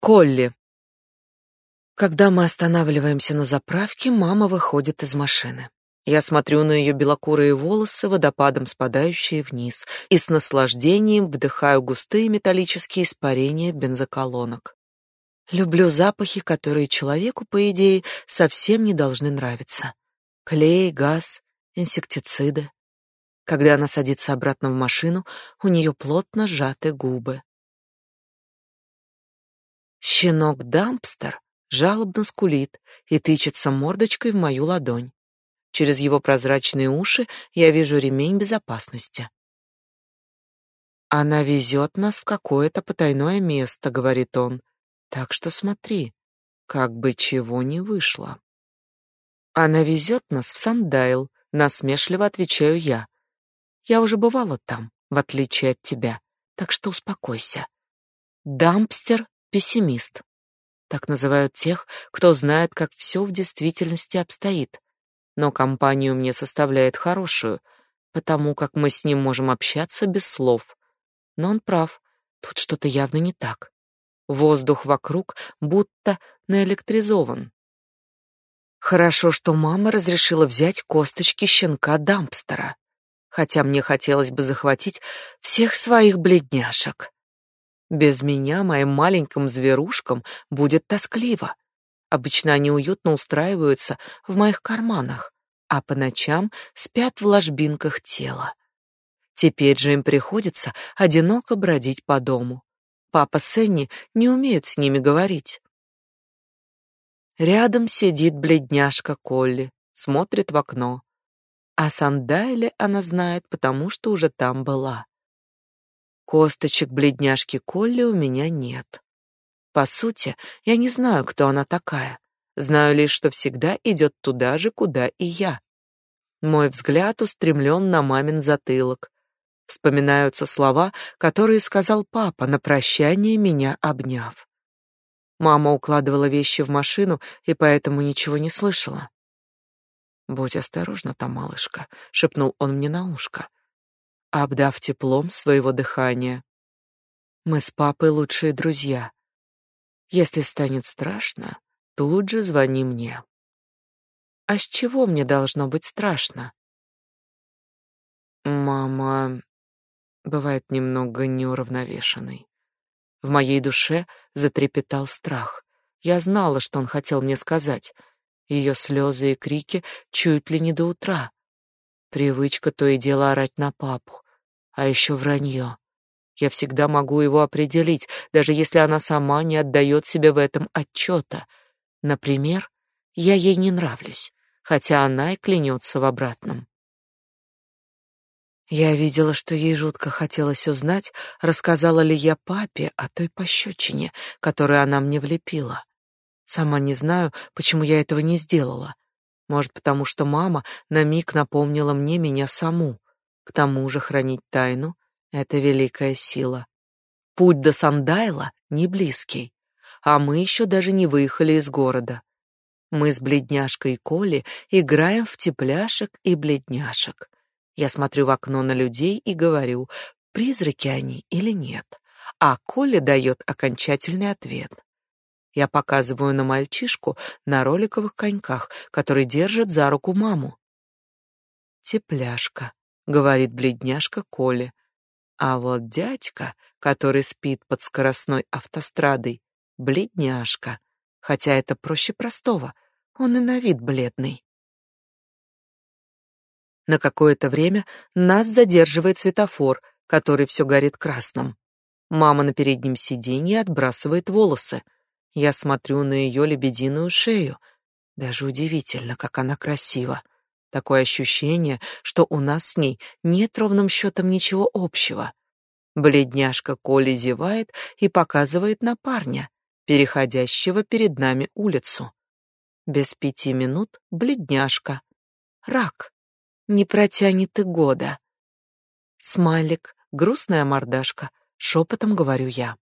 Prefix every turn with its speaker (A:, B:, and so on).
A: Колли. Когда мы останавливаемся на заправке, мама выходит из машины. Я смотрю на ее белокурые волосы, водопадом спадающие вниз, и с наслаждением вдыхаю густые металлические испарения бензоколонок. Люблю запахи, которые человеку, по идее, совсем не должны нравиться. Клей, газ, инсектициды. Когда она садится обратно в машину, у нее плотно сжаты губы. Щенок Дампстер жалобно скулит и тычется мордочкой в мою ладонь. Через его прозрачные уши я вижу ремень безопасности. Она везет нас в какое-то потайное место, говорит он. Так что смотри, как бы чего не вышло. Она везет нас в Сандайл, насмешливо отвечаю я. Я уже бывала там, в отличие от тебя, так что успокойся. Дампстер пессимист. Так называют тех, кто знает, как все в действительности обстоит. Но компанию мне составляет хорошую, потому как мы с ним можем общаться без слов. Но он прав, тут что-то явно не так. Воздух вокруг будто наэлектризован. Хорошо, что мама разрешила взять косточки щенка Дампстера, хотя мне хотелось бы захватить всех своих бледняшек. Без меня моим маленьким зверушкам будет тоскливо. Обычно они уютно устраиваются в моих карманах, а по ночам спят в ложбинках тела. Теперь же им приходится одиноко бродить по дому. Папа с Энни не умеют с ними говорить. Рядом сидит бледняшка Колли, смотрит в окно. А Сандайле она знает, потому что уже там была. Косточек бледняшки Колли у меня нет. По сути, я не знаю, кто она такая. Знаю лишь, что всегда идет туда же, куда и я. Мой взгляд устремлен на мамин затылок. Вспоминаются слова, которые сказал папа на прощание, меня обняв. Мама укладывала вещи в машину и поэтому ничего не слышала. «Будь осторожна там, малышка», — шепнул он мне на ушко обдав теплом своего дыхания. Мы с папой лучшие друзья. Если станет страшно, тут же звони мне. А с чего мне должно быть страшно? Мама бывает немного неуравновешенной. В моей душе затрепетал страх. Я знала, что он хотел мне сказать. Ее слезы и крики чуть ли не до утра. Привычка то и дело орать на папу. А еще вранье. Я всегда могу его определить, даже если она сама не отдает себе в этом отчета. Например, я ей не нравлюсь, хотя она и клянется в обратном. Я видела, что ей жутко хотелось узнать, рассказала ли я папе о той пощечине, которую она мне влепила. Сама не знаю, почему я этого не сделала. Может, потому что мама на миг напомнила мне меня саму. К тому же хранить тайну — это великая сила. Путь до Сандайла не близкий, а мы еще даже не выехали из города. Мы с бледняшкой Коли играем в тепляшек и бледняшек. Я смотрю в окно на людей и говорю, призраки они или нет. А Коля дает окончательный ответ. Я показываю на мальчишку на роликовых коньках, который держит за руку маму. Тепляшка, говорит бледняшка Коля. А вот дядька, который спит под скоростной автострадой, бледняшка, хотя это проще простого. Он и на вид бледный. На какое-то время нас задерживает светофор, который все горит красным. Мама на переднем сиденье отбрасывает волосы. Я смотрю на ее лебединую шею. Даже удивительно, как она красива. Такое ощущение, что у нас с ней нет ровным счетом ничего общего. Бледняшка Коля зевает и показывает на парня, переходящего перед нами улицу. Без пяти минут бледняшка. Рак. Не протянет и года. Смайлик, грустная мордашка, шепотом говорю я.